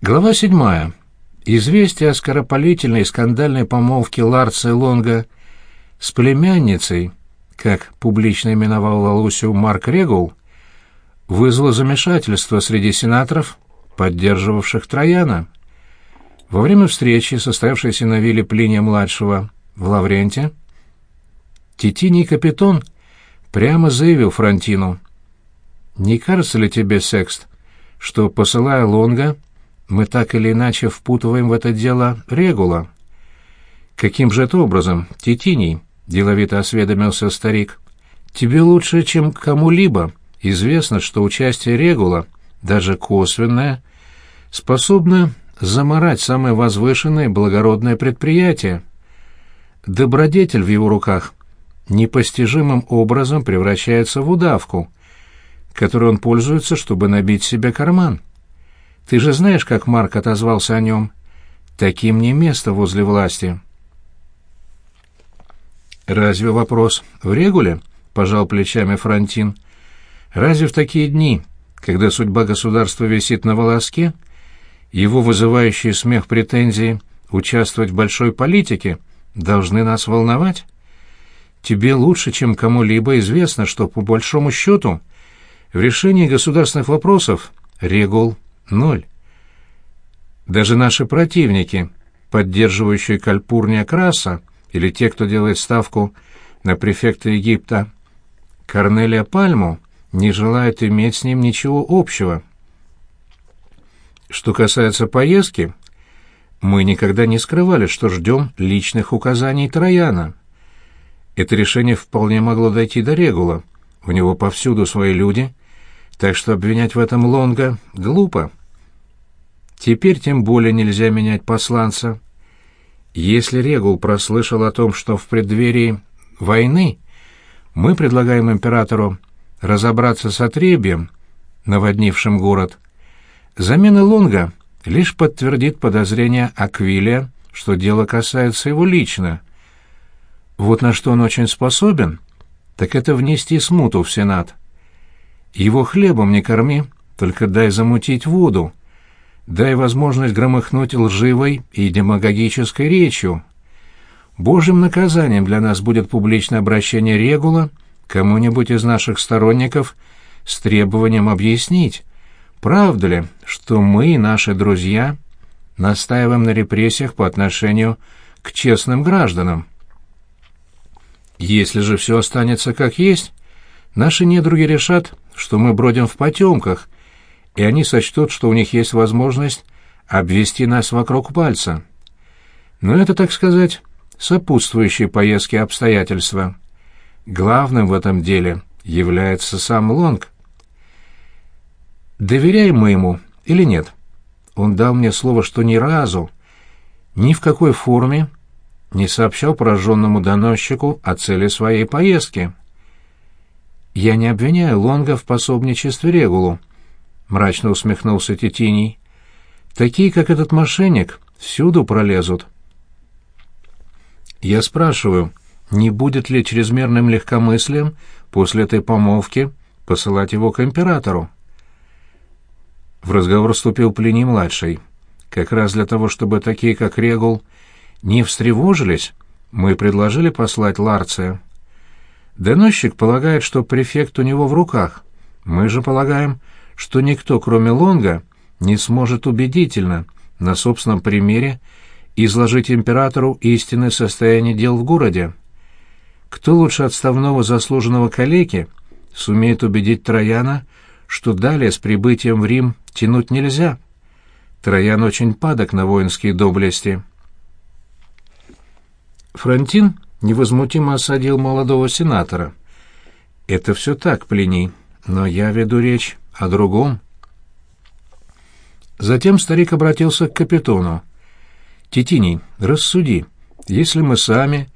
Глава седьмая. Известие о скоропалительной скандальной помолвке Ларца и Лонга с племянницей, как публично именовал Лалусю Марк Регул, вызвало замешательство среди сенаторов, поддерживавших Трояна. Во время встречи, состоявшейся на вилле Плиния-младшего в Лавренте, Титиний Капитон прямо заявил Франтину, «Не кажется ли тебе, Секст, что, посылая Лонга, мы так или иначе впутываем в это дело Регула. Каким же это образом, Титиний? деловито осведомился старик. Тебе лучше, чем кому-либо, известно, что участие Регула, даже косвенное, способно заморать самое возвышенное благородное предприятие. Добродетель в его руках непостижимым образом превращается в удавку, которой он пользуется, чтобы набить себе карман. Ты же знаешь, как Марк отозвался о нем. Таким не место возле власти. Разве вопрос в регуле? Пожал плечами Франтин. Разве в такие дни, когда судьба государства висит на волоске, его вызывающие смех претензии участвовать в большой политике должны нас волновать? Тебе лучше, чем кому-либо известно, что по большому счету в решении государственных вопросов регул Ноль. Даже наши противники, поддерживающие Кальпурния Краса, или те, кто делает ставку на префекта Египта, Корнелия Пальму, не желают иметь с ним ничего общего. Что касается поездки, мы никогда не скрывали, что ждем личных указаний Трояна. Это решение вполне могло дойти до Регула. У него повсюду свои люди, так что обвинять в этом Лонга глупо. Теперь тем более нельзя менять посланца. Если Регул прослышал о том, что в преддверии войны мы предлагаем императору разобраться с отребием, наводнившим город, замена Лонга лишь подтвердит подозрение Аквилия, что дело касается его лично. Вот на что он очень способен, так это внести смуту в Сенат. Его хлебом не корми, только дай замутить воду, дай возможность громыхнуть лживой и демагогической речью. Божьим наказанием для нас будет публичное обращение Регула кому-нибудь из наших сторонников с требованием объяснить, правда ли, что мы и наши друзья настаиваем на репрессиях по отношению к честным гражданам. Если же все останется как есть, наши недруги решат, что мы бродим в потемках и они сочтут, что у них есть возможность обвести нас вокруг пальца. Но это, так сказать, сопутствующие поездке обстоятельства. Главным в этом деле является сам Лонг. Доверяем мы ему или нет? Он дал мне слово, что ни разу, ни в какой форме не сообщал пораженному доносчику о цели своей поездки. Я не обвиняю Лонга в пособничестве Регулу, — мрачно усмехнулся Тетиний. «Такие, как этот мошенник, всюду пролезут». «Я спрашиваю, не будет ли чрезмерным легкомыслием после этой помолвки посылать его к императору?» В разговор вступил Плиний-младший. «Как раз для того, чтобы такие, как Регул, не встревожились, мы предложили послать Ларция. Доносчик полагает, что префект у него в руках. Мы же полагаем, что никто, кроме Лонга, не сможет убедительно, на собственном примере, изложить императору истинное состояние дел в городе. Кто лучше отставного заслуженного калеки сумеет убедить Трояна, что далее с прибытием в Рим тянуть нельзя? Троян очень падок на воинские доблести. Фронтин невозмутимо осадил молодого сенатора. «Это все так, Плиний, но я веду речь о другом. Затем старик обратился к капитону. «Титиний, рассуди, если мы сами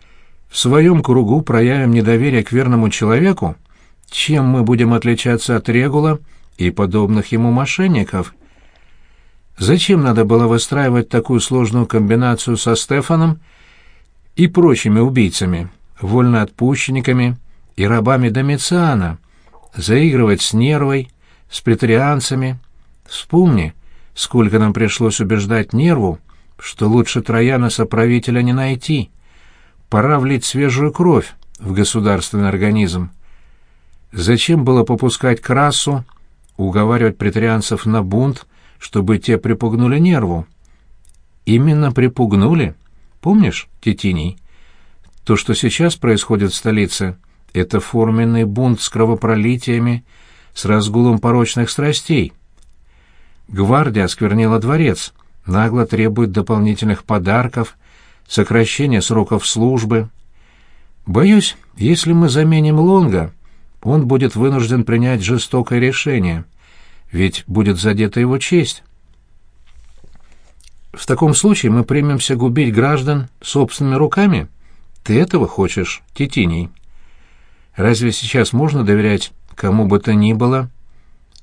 в своем кругу проявим недоверие к верному человеку, чем мы будем отличаться от Регула и подобных ему мошенников? Зачем надо было выстраивать такую сложную комбинацию со Стефаном и прочими убийцами, вольноотпущенниками и рабами Домициана, заигрывать с нервой, с претарианцами. Вспомни, сколько нам пришлось убеждать нерву, что лучше Трояна-соправителя не найти. Пора влить свежую кровь в государственный организм. Зачем было попускать красу, уговаривать претарианцев на бунт, чтобы те припугнули нерву? Именно припугнули. Помнишь, Тетиний? То, что сейчас происходит в столице, это форменный бунт с кровопролитиями, с разгулом порочных страстей. Гвардия осквернила дворец, нагло требует дополнительных подарков, сокращения сроков службы. Боюсь, если мы заменим Лонга, он будет вынужден принять жестокое решение, ведь будет задета его честь. В таком случае мы примемся губить граждан собственными руками. Ты этого хочешь, Титиний? Разве сейчас можно доверять кому бы то ни было?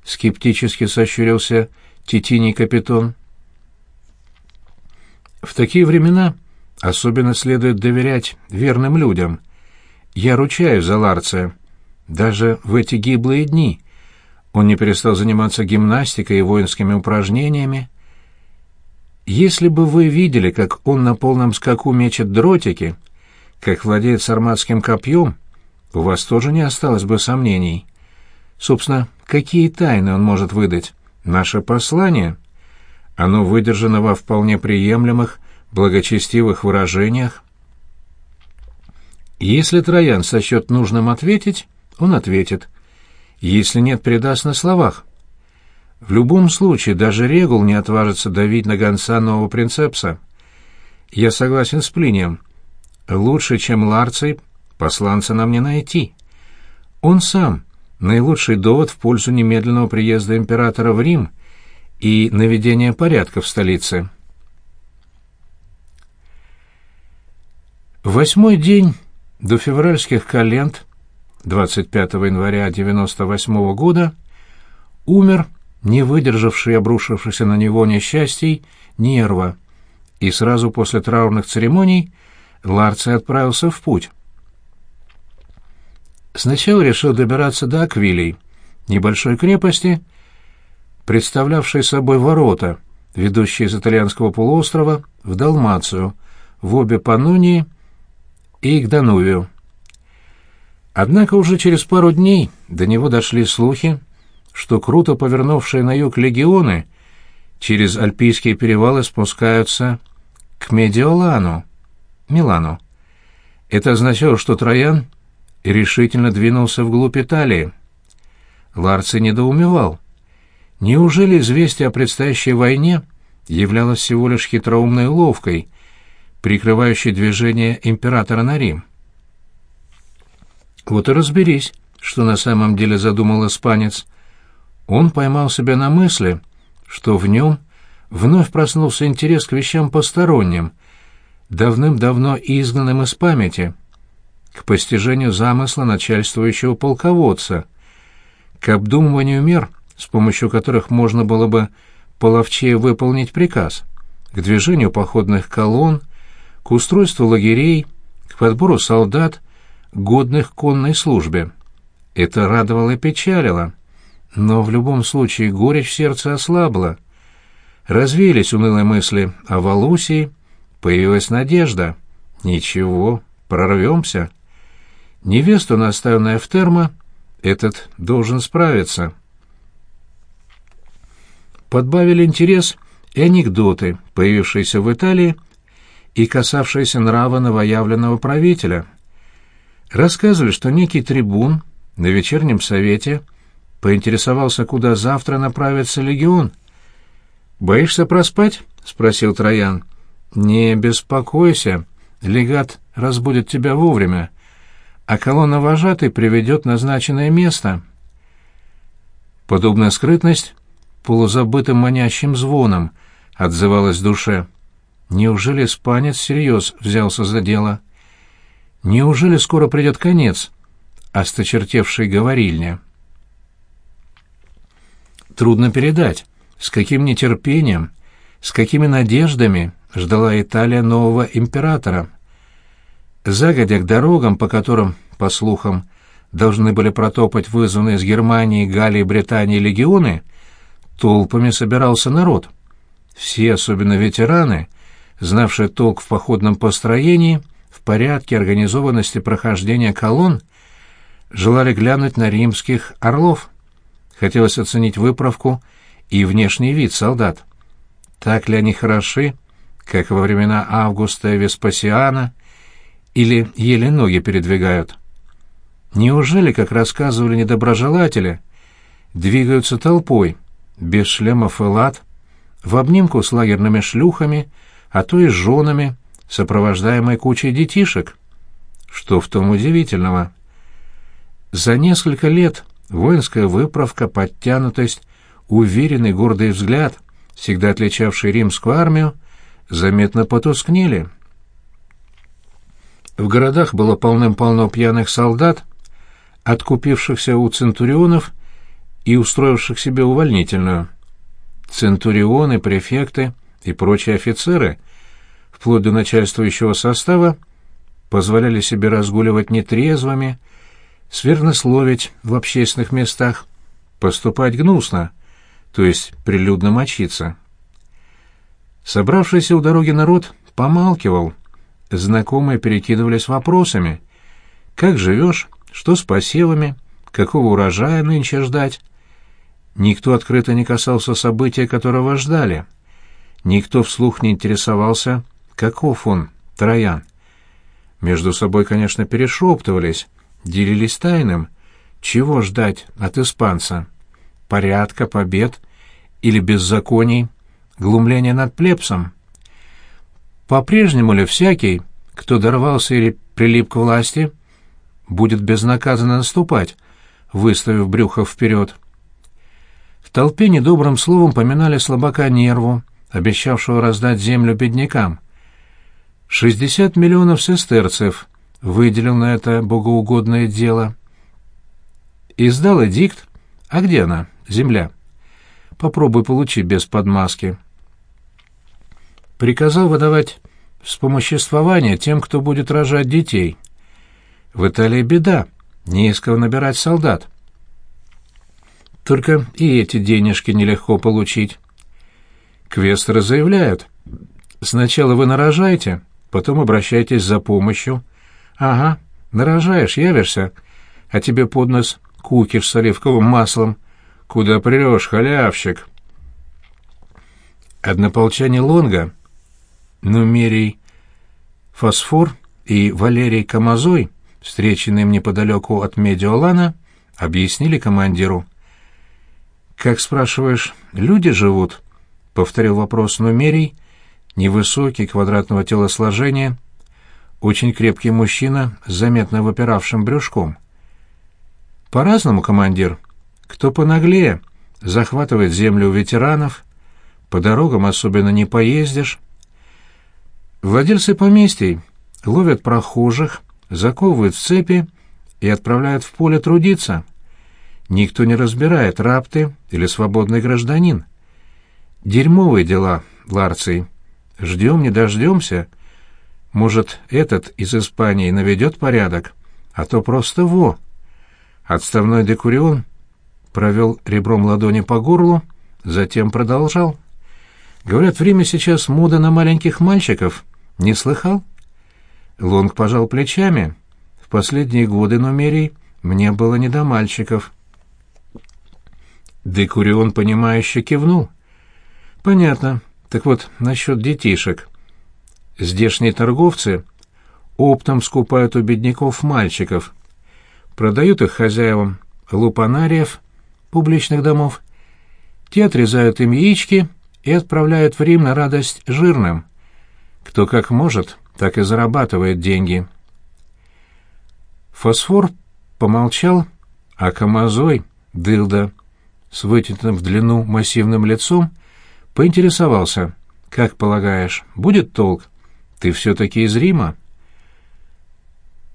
Скептически сощурился Титиний капитан. В такие времена особенно следует доверять верным людям. Я ручаюсь за Ларция. Даже в эти гиблые дни он не перестал заниматься гимнастикой и воинскими упражнениями. Если бы вы видели, как он на полном скаку мечет дротики, как владеет сарматским копьем, у вас тоже не осталось бы сомнений. Собственно, какие тайны он может выдать? Наше послание? Оно выдержано во вполне приемлемых, благочестивых выражениях. Если Троян сочет нужным ответить, он ответит. Если нет, предаст на словах. В любом случае, даже Регул не отважится давить на гонца нового принцепса. Я согласен с Плинием. Лучше, чем Ларций, посланца нам не найти. Он сам — наилучший довод в пользу немедленного приезда императора в Рим и наведения порядка в столице. Восьмой день до февральских календ 25 января 98 года умер, не выдержавший обрушившийся на него несчастий, нерва, и сразу после траурных церемоний Ларций отправился в путь. Сначала решил добираться до Аквилей, небольшой крепости, представлявшей собой ворота, ведущие из итальянского полуострова в Далмацию, в обе Панунии и к Данувию. Однако уже через пару дней до него дошли слухи, что круто повернувшие на юг легионы через Альпийские перевалы спускаются к Медиолану, Милану. Это означало, что Троян решительно двинулся вглубь Италии. Ларци недоумевал. Неужели известие о предстоящей войне являлось всего лишь хитроумной уловкой, прикрывающей движение императора на Рим? Вот и разберись, что на самом деле задумал испанец. Он поймал себя на мысли, что в нем вновь проснулся интерес к вещам посторонним, давным-давно изгнанным из памяти, к постижению замысла начальствующего полководца, к обдумыванию мер, с помощью которых можно было бы половчее выполнить приказ, к движению походных колонн, к устройству лагерей, к подбору солдат, годных конной службе. Это радовало и печалило, но в любом случае горечь в сердце ослабла. Развеялись унылые мысли о Валусии, появилась надежда. Ничего, прорвемся. Невесту, наставленная в термо, этот должен справиться. Подбавили интерес и анекдоты, появившиеся в Италии и касавшиеся нрава новоявленного правителя — Рассказывали, что некий трибун на вечернем совете поинтересовался, куда завтра направится легион. «Боишься проспать?» — спросил Троян. «Не беспокойся, легат разбудит тебя вовремя, а колонна вожатой приведет назначенное место». Подобная скрытность полузабытым манящим звоном отзывалась в душе. Неужели испанец всерьез взялся за дело? Неужели скоро придет конец осточертевшей говорильне? Трудно передать, с каким нетерпением, с какими надеждами ждала Италия нового императора. Загодя к дорогам, по которым, по слухам, должны были протопать вызванные из Германии, Галлии, Британии легионы, толпами собирался народ — Все, особенно ветераны, знавшие толк в походном построении, в порядке организованности прохождения колонн, желали глянуть на римских орлов. Хотелось оценить выправку и внешний вид солдат. Так ли они хороши, как во времена Августа и Веспасиана, или еле ноги передвигают? Неужели, как рассказывали недоброжелатели, двигаются толпой, без шлемов и лад, в обнимку с лагерными шлюхами, а то и с женами, сопровождаемой кучей детишек? Что в том удивительного? За несколько лет воинская выправка, подтянутость, уверенный гордый взгляд, всегда отличавший римскую армию, заметно потускнели. В городах было полным-полно пьяных солдат, откупившихся у центурионов и устроивших себе увольнительную. Центурионы, префекты и прочие офицеры, вплоть до начальствующего состава, позволяли себе разгуливать нетрезвыми, свернословить в общественных местах, поступать гнусно, то есть прилюдно мочиться. Собравшийся у дороги народ помалкивал, знакомые перекидывались вопросами. «Как живешь? Что с посевами? Какого урожая нынче ждать?» Никто открыто не касался события, которого ждали. Никто вслух не интересовался, каков он, Троян. Между собой, конечно, перешептывались, делились тайным. Чего ждать от испанца? Порядка, побед или беззаконий, глумления над плебсом? По-прежнему ли всякий, кто дорвался или прилип к власти, будет безнаказанно наступать, выставив брюхо вперед? В толпе недобрым словом поминали слабака нерву, обещавшего раздать землю беднякам. Шестьдесят миллионов сестерцев выделил на это богоугодное дело. Издал эдикт. А где она, земля? Попробуй получи без подмазки. Приказал выдавать вспомоществование тем, кто будет рожать детей. В Италии беда, не из кого набирать солдат. Только и эти денежки нелегко получить. Квестеры заявляют, сначала вы нарожаете, потом обращайтесь за помощью. Ага, нарожаешь, явишься, а тебе под нос кукиш с оливковым маслом. Куда прешь, халявщик? Однополчане Лонга, Нумерий Фосфор и Валерий Камазой, встреченные им неподалеку от Медиолана, объяснили командиру, «Как, спрашиваешь, люди живут?» — повторил вопрос Нумерий, невысокий, квадратного телосложения, очень крепкий мужчина с заметно выпиравшим брюшком. «По-разному, командир. Кто понаглее, захватывает землю у ветеранов, по дорогам особенно не поездишь. Владельцы поместий ловят прохожих, заковывают в цепи и отправляют в поле трудиться». Никто не разбирает, раб ты или свободный гражданин. Дерьмовые дела, Ларций. Ждем, не дождемся. Может, этот из Испании наведет порядок, а то просто во. Отставной декурион провел ребром ладони по горлу, затем продолжал. Говорят, в Риме сейчас мода на маленьких мальчиков. Не слыхал? Лонг пожал плечами. В последние годы Нумерий мне было не до мальчиков. Декурион, понимающе кивнул. «Понятно. Так вот, насчет детишек. Здешние торговцы оптом скупают у бедняков мальчиков, продают их хозяевам лупанариев, публичных домов. Те отрезают им яички и отправляют в Рим на радость жирным. Кто как может, так и зарабатывает деньги». Фосфор помолчал, а Камазой, дылда, с вытянутым в длину массивным лицом, поинтересовался. «Как полагаешь, будет толк? Ты все-таки из Рима?»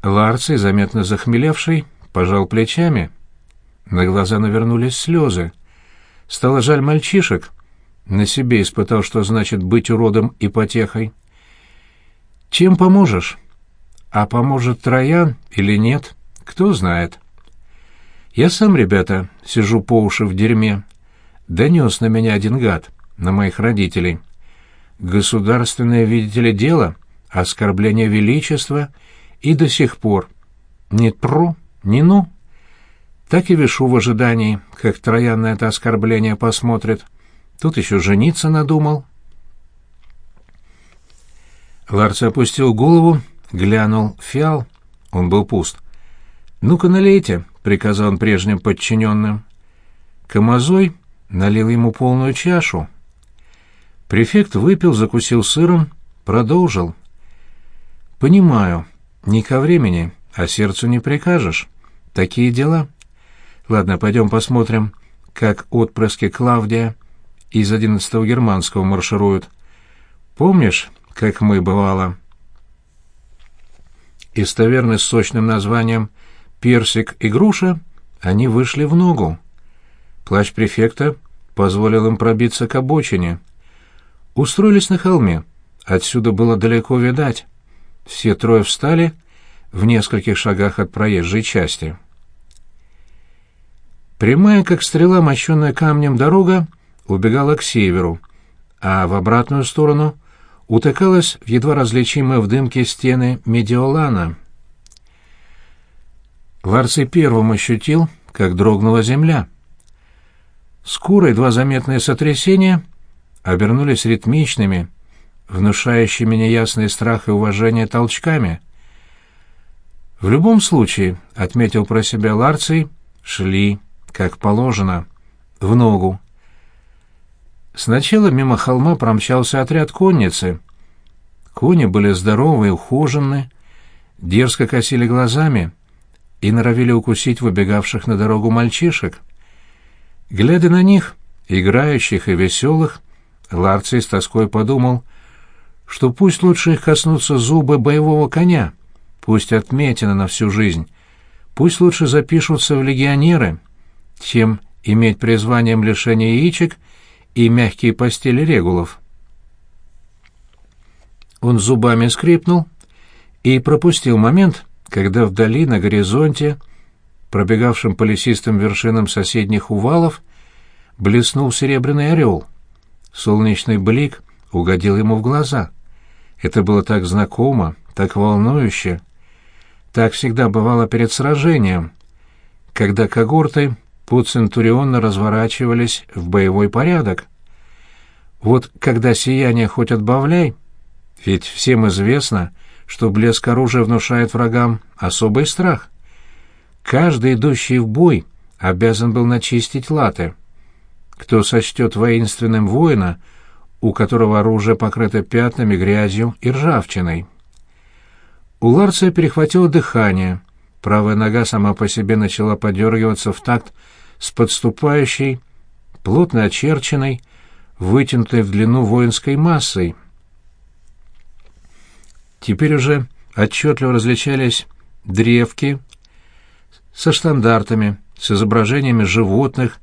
Ларций, заметно захмелевший, пожал плечами. На глаза навернулись слезы. Стало жаль мальчишек. На себе испытал, что значит быть уродом и потехой. «Чем поможешь?» «А поможет Троян или нет, кто знает». Я сам, ребята, сижу по уши в дерьме. Донес на меня один гад, на моих родителей. государственное, видите ли, дело, оскорбление величества, и до сих пор ни тру, ни ну. Так и вешу в ожидании, как Троян на это оскорбление посмотрит. Тут еще жениться надумал. Ларц опустил голову, глянул фиал. Он был пуст. «Ну-ка налейте», — приказал он прежним подчиненным. Камазой налил ему полную чашу. Префект выпил, закусил сыром, продолжил. «Понимаю, не ко времени, а сердцу не прикажешь. Такие дела. Ладно, пойдем посмотрим, как отпрыски Клавдия из одиннадцатого германского маршируют. Помнишь, как мы, бывало?» Из таверны с сочным названием «Персик и груша» они вышли в ногу. Плащ префекта позволил им пробиться к обочине. Устроились на холме. Отсюда было далеко видать. Все трое встали в нескольких шагах от проезжей части. Прямая, как стрела, мощенная камнем дорога, убегала к северу, а в обратную сторону утыкалась в едва различимые в дымке стены Медиолана. Ларций первым ощутил, как дрогнула земля. Скоро едва заметные сотрясения обернулись ритмичными, внушающими неясный страх и уважение толчками. В любом случае, — отметил про себя Ларций, — шли, как положено, в ногу. Сначала мимо холма промчался отряд конницы. Кони были здоровы и ухоженны, дерзко косили глазами и норовили укусить выбегавших на дорогу мальчишек. Глядя на них, играющих и веселых, Ларций с тоской подумал, что пусть лучше их коснутся зубы боевого коня, пусть отметина на всю жизнь, пусть лучше запишутся в легионеры, чем иметь призванием лишения яичек и мягкие постели регулов. Он зубами скрипнул и пропустил момент, когда вдали на горизонте, пробегавшем по лесистым вершинам соседних увалов, блеснул серебряный орел. Солнечный блик угодил ему в глаза. Это было так знакомо, так волнующе. Так всегда бывало перед сражением, когда когорты подцентурионно разворачивались в боевой порядок. Вот когда сияние хоть отбавляй, ведь всем известно, что блеск оружия внушает врагам особый страх. Каждый, идущий в бой, обязан был начистить латы. Кто сочтет воинственным воина, у которого оружие покрыто пятнами, грязью и ржавчиной? У Ларция перехватило дыхание, правая нога сама по себе начала подергиваться в такт с подступающей, плотно очерченной, вытянутой в длину воинской массой. Теперь уже отчетливо различались древки со штандартами, с изображениями животных,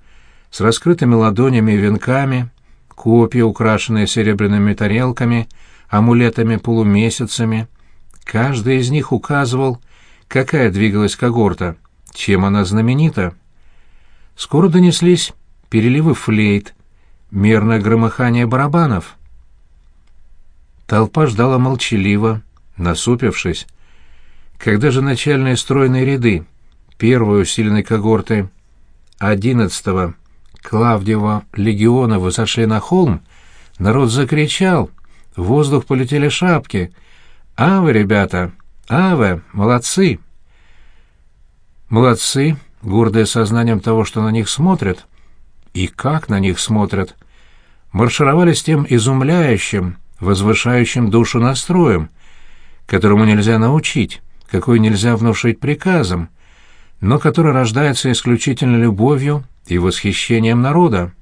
с раскрытыми ладонями и венками, копья, украшенные серебряными тарелками, амулетами-полумесяцами. Каждый из них указывал, какая двигалась когорта, чем она знаменита. Скоро донеслись переливы флейт, мерное громыхание барабанов. Толпа ждала молчаливо, насупившись. Когда же начальные стройные ряды первой усиленной когорты одиннадцатого Клавдиева легиона высошли на холм, народ закричал, в воздух полетели шапки. «Аве, ребята! Аве! Молодцы!» Молодцы, гордые сознанием того, что на них смотрят, и как на них смотрят, маршировали с тем изумляющим, возвышающим душу настроем, которому нельзя научить, какой нельзя внушить приказом, но который рождается исключительно любовью и восхищением народа.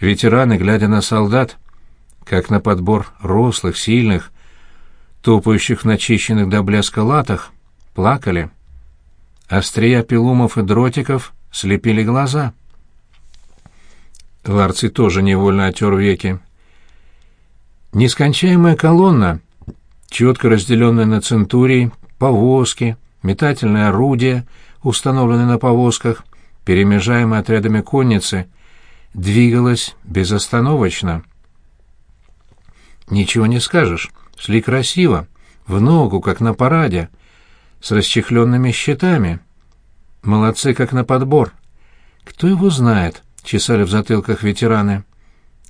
Ветераны, глядя на солдат, как на подбор рослых, сильных, топающих в начищенных до блеска латах, плакали. Острия пилумов и дротиков слепили глаза. Ларций тоже невольно отер веки. Нескончаемая колонна, четко разделенная на центурии, повозки, метательные орудия, установленные на повозках, перемежаемая отрядами конницы, двигалась безостановочно. Ничего не скажешь, шли красиво, в ногу, как на параде, с расчехленными щитами. Молодцы, как на подбор. Кто его знает, чесали в затылках ветераны.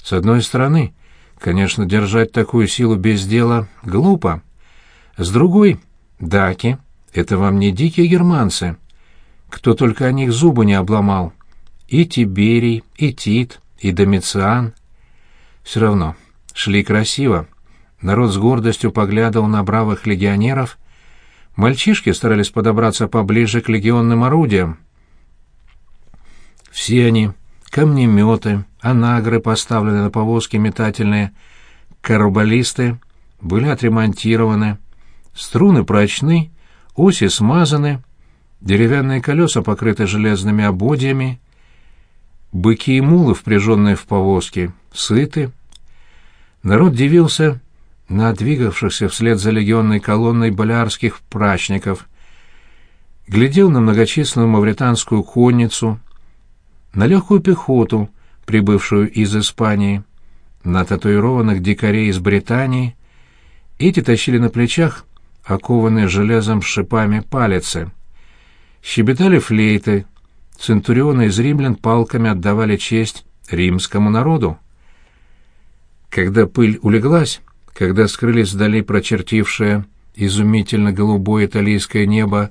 С одной стороны, конечно, держать такую силу без дела глупо. С другой, даки — это вам не дикие германцы. Кто только о них зубы не обломал. И Тиберий, и Тит, и Домициан. Все равно, шли красиво. Народ с гордостью поглядывал на бравых легионеров. Мальчишки старались подобраться поближе к легионным орудиям. Все они — камнеметы, анагры, поставленные на повозки метательные, карбалисты — были отремонтированы, струны прочны, оси смазаны, деревянные колеса покрыты железными ободьями, быки и мулы, впряженные в повозки, сыты. Народ дивился на двигавшихся вслед за легионной колонной болярских прачников, глядел на многочисленную мавританскую конницу, на легкую пехоту, прибывшую из Испании, на татуированных дикарей из Британии. Эти тащили на плечах окованные железом шипами палицы. Щебетали флейты, центурионы из римлян палками отдавали честь римскому народу. Когда пыль улеглась, когда скрылись вдали прочертившее изумительно голубое итальянское небо,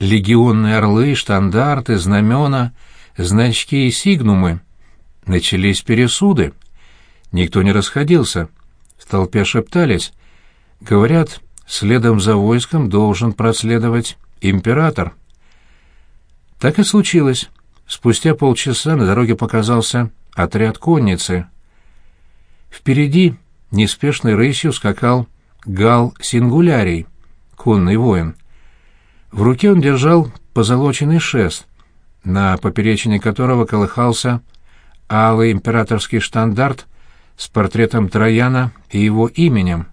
легионные орлы, штандарты, знамена, значки и сигнумы, начались пересуды. Никто не расходился. В толпе шептались. Говорят, следом за войском должен проследовать император. Так и случилось. Спустя полчаса на дороге показался отряд конницы. Впереди неспешной рысью скакал Гал Сингулярий, конный воин. В руке он держал позолоченный шест, на поперечине которого колыхался алый императорский штандарт с портретом Трояна и его именем.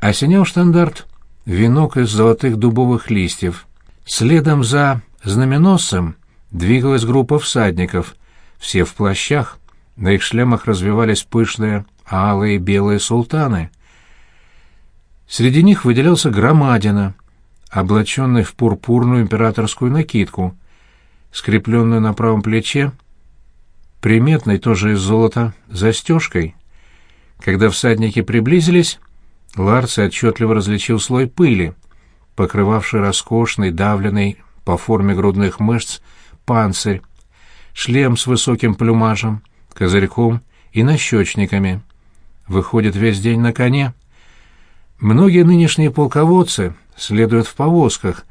Осенял штандарт венок из золотых дубовых листьев. Следом за знаменосцем двигалась группа всадников, все в плащах, на их шлемах развивались пышные алые белые султаны. Среди них выделялся громадина, облаченный в пурпурную императорскую накидку, скрепленную на правом плече, приметной тоже из золота, застежкой. Когда всадники приблизились, Ларс отчетливо различил слой пыли, покрывавший роскошный, давленный по форме грудных мышц панцирь, шлем с высоким плюмажем, козырьком и нащечниками. Выходит весь день на коне. Многие нынешние полководцы следуют в повозках,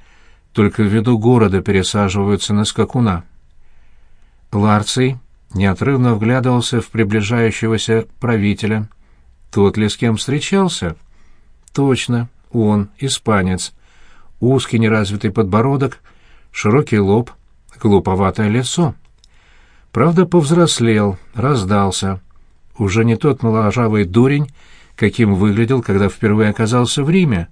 только в виду города пересаживаются на скакуна. Ларций неотрывно вглядывался в приближающегося правителя. Тот ли с кем встречался? Точно, он, испанец. Узкий неразвитый подбородок, широкий лоб, глуповатое лицо. Правда, повзрослел, раздался. Уже не тот моложавый дурень, каким выглядел, когда впервые оказался в Риме.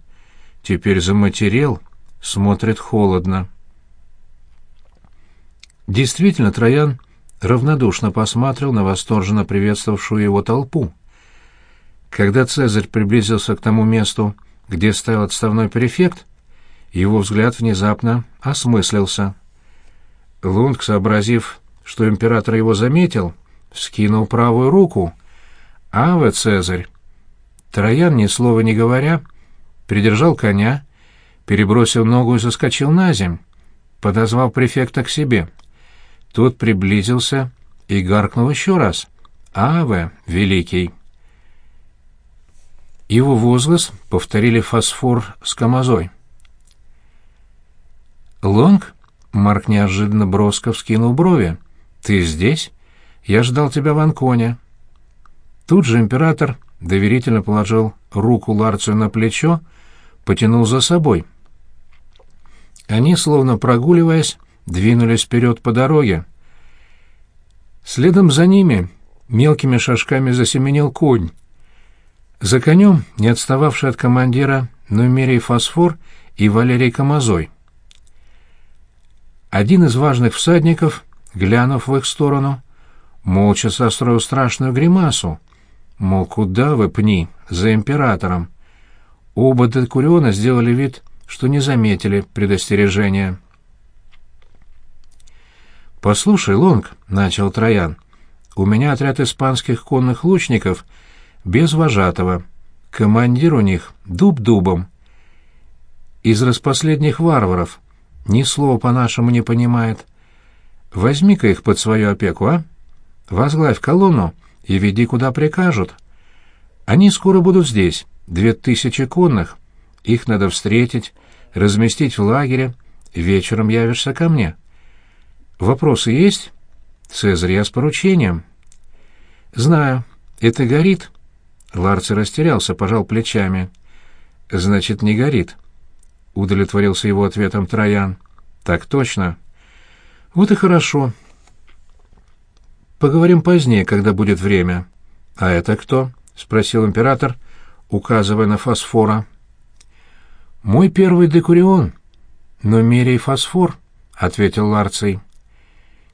Теперь заматерел, смотрит холодно. Действительно, Троян равнодушно посмотрел на восторженно приветствовавшую его толпу. Когда Цезарь приблизился к тому месту, где стоял отставной префект, его взгляд внезапно осмыслился. Лунг, сообразив, что император его заметил, вскинул правую руку. «Аве, Цезарь!» Троян, ни слова не говоря, придержал коня, перебросил ногу и заскочил на земь, подозвал префекта к себе. Тот приблизился и гаркнул еще раз. «Аве, великий!» Его возглас повторили фосфор с камазой. «Лонг?» — Марк неожиданно броско вскинул брови. «Ты здесь? Я ждал тебя в Анконе». Тут же император доверительно положил руку Ларцию на плечо, потянул за собой. Они, словно прогуливаясь, двинулись вперед по дороге. Следом за ними мелкими шажками засеменил конь, за конем, не отстававший от командира Нумерий Фосфор и Валерий Камазой. Один из важных всадников, глянув в их сторону, молча состроил страшную гримасу, Мол, куда вы, пни, за императором? Оба Декуриона сделали вид, что не заметили предостережения. «Послушай, Лонг», — начал Троян, — «у меня отряд испанских конных лучников без вожатого. Командир у них дуб дубом. Из распоследних варваров. Ни слова по-нашему не понимает. Возьми-ка их под свою опеку, а? Возглавь колонну и веди, куда прикажут. Они скоро будут здесь, две тысячи конных. Их надо встретить, разместить в лагере. Вечером явишься ко мне. Вопросы есть? Цезарь, я с поручением. Знаю. Это горит? Ларци растерялся, пожал плечами. Значит, не горит. Удовлетворился его ответом Троян. Так точно. Вот и хорошо. Поговорим позднее, когда будет время. А это кто? спросил император, указывая на фосфора. Мой первый декурион. Но мерей фосфор, ответил Ларций.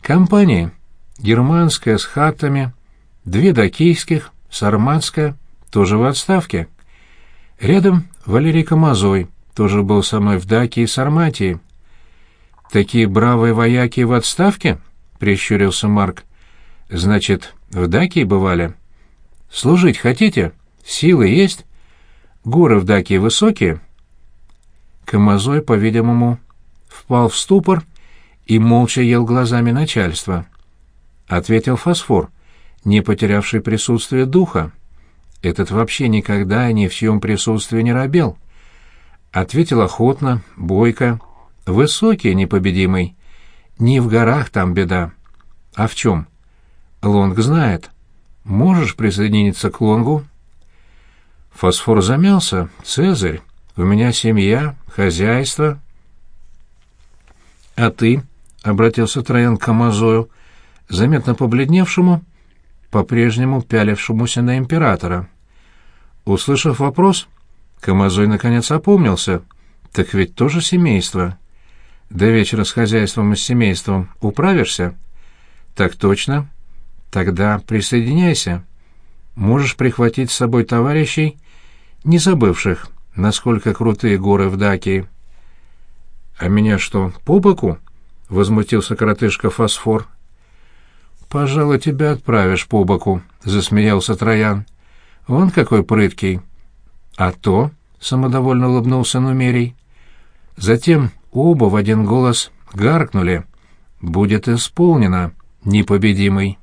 Компания германская с хатами, две дакийских, сарматская, тоже в отставке. Рядом Валерий Камазой, тоже был со мной в Дакии и Сарматии. «Такие бравые вояки в отставке?» — прищурился Марк. «Значит, в Дакии бывали?» «Служить хотите? Силы есть? Горы в Дакии высокие?» Камазой, по-видимому, впал в ступор и молча ел глазами начальства. Ответил Фосфор, не потерявший присутствие духа. Этот вообще никогда ни в чьем присутствии не робел. Ответил охотно, бойко, Высокий, непобедимый. Не в горах там беда. А в чем? Лонг знает. Можешь присоединиться к Лонгу? Фосфор замялся. Цезарь, у меня семья, хозяйство. А ты? — обратился Троян к Амазою, заметно побледневшему, по-прежнему пялившемуся на императора. Услышав вопрос, Камазой наконец опомнился. Так ведь тоже семейство. До вечера с хозяйством и с семейством управишься? Так точно. Тогда присоединяйся. Можешь прихватить с собой товарищей, не забывших, насколько крутые горы в Дакии. А меня что, по боку? возмутился коротышка Фосфор. Пожалуй, тебя отправишь по боку, засмеялся Троян. Вон какой прыткий. А то, самодовольно улыбнулся Нумерий. Затем Оба в один голос гаркнули. «Будет исполнено, непобедимый».